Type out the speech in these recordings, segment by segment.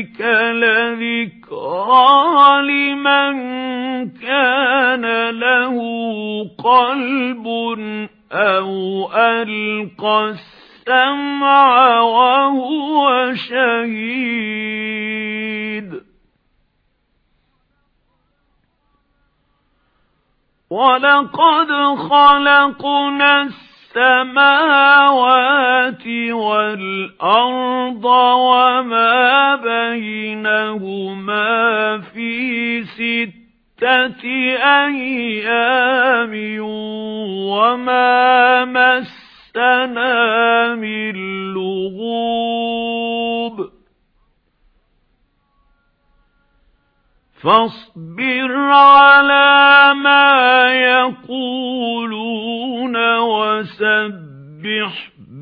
ذَلِكَ لَذِكْرَى لِمَنْ كَانَ لَهُ قَلْبٌ أَوْ أَلْقَى السَّمْعَ وَهُوَ شَهِيدٌ وَلَقَدْ خَلَقْنَا السَّمَاوَاتِ وَالْأَرْضَ وَمَا بَيْنَهُمَا فِي سِتَّةِ أَيَّامٍ وَمَا مَسَّنَا مِن لُّغُوبٍ. فاصبر على ما يقولون. وسبح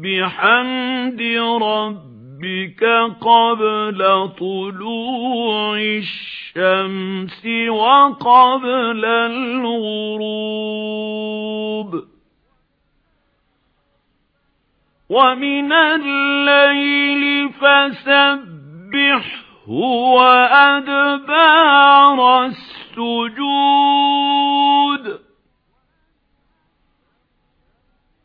بحمد ربك قبل طلوع الشمس وقبل الغروب ومن الليل فسبح هُوَ أَدْبَارَ السُّجُودِ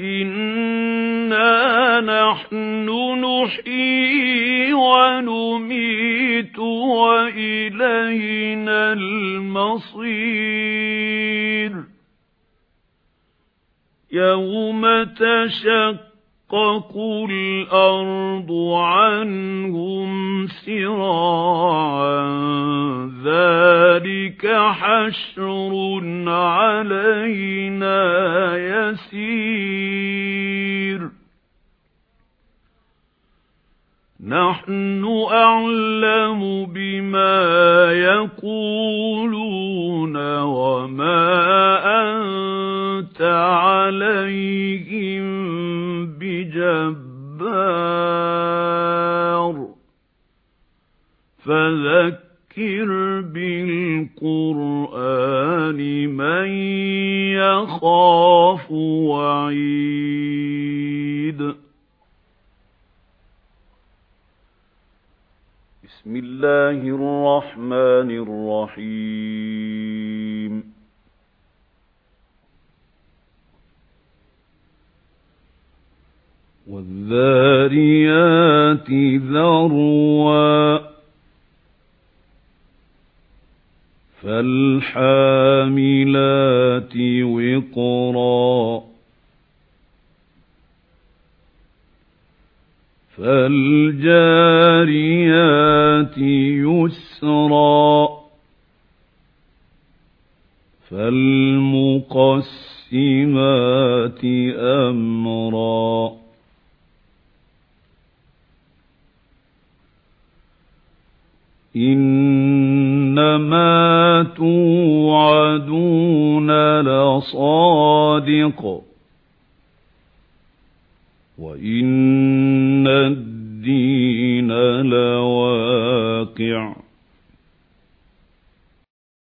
إِنَّا نَحْنُ نُحْيِي وَنُمِيتُ وَإِلَيْنَا الْمَصِيرُ يَوْمَ تَشَقَّقُ تَشَقَّقُ الْأَرْضُ عَنْهُمْ سِرَاعًا ذَلِكَ حَشْرٌ عَلَيْنَا يَسِيرٌ نَحْنُ أَعْلَمُ بِمَا يَقُولُونَ وَمَا أَنْتَ عَلَيْهِمْ جَبَّارٍ فَذَكِّرْ بِالْقُرْآنِ مَن يَخَافُ وَعِيدٍ. بسم الله الرحمن الرحيم. وَالذَّارِيَاتِ ذَرْوًا فَالْحَامِلَاتِ وِقْرًا فَالْجَارِيَاتِ يُسْرًا فَالْمُقَسِّمَاتِ أَمْرًا إِنَّمَا تُوعَدُونَ لَصَادِقٌ. وَإِنَّ الدِّينَ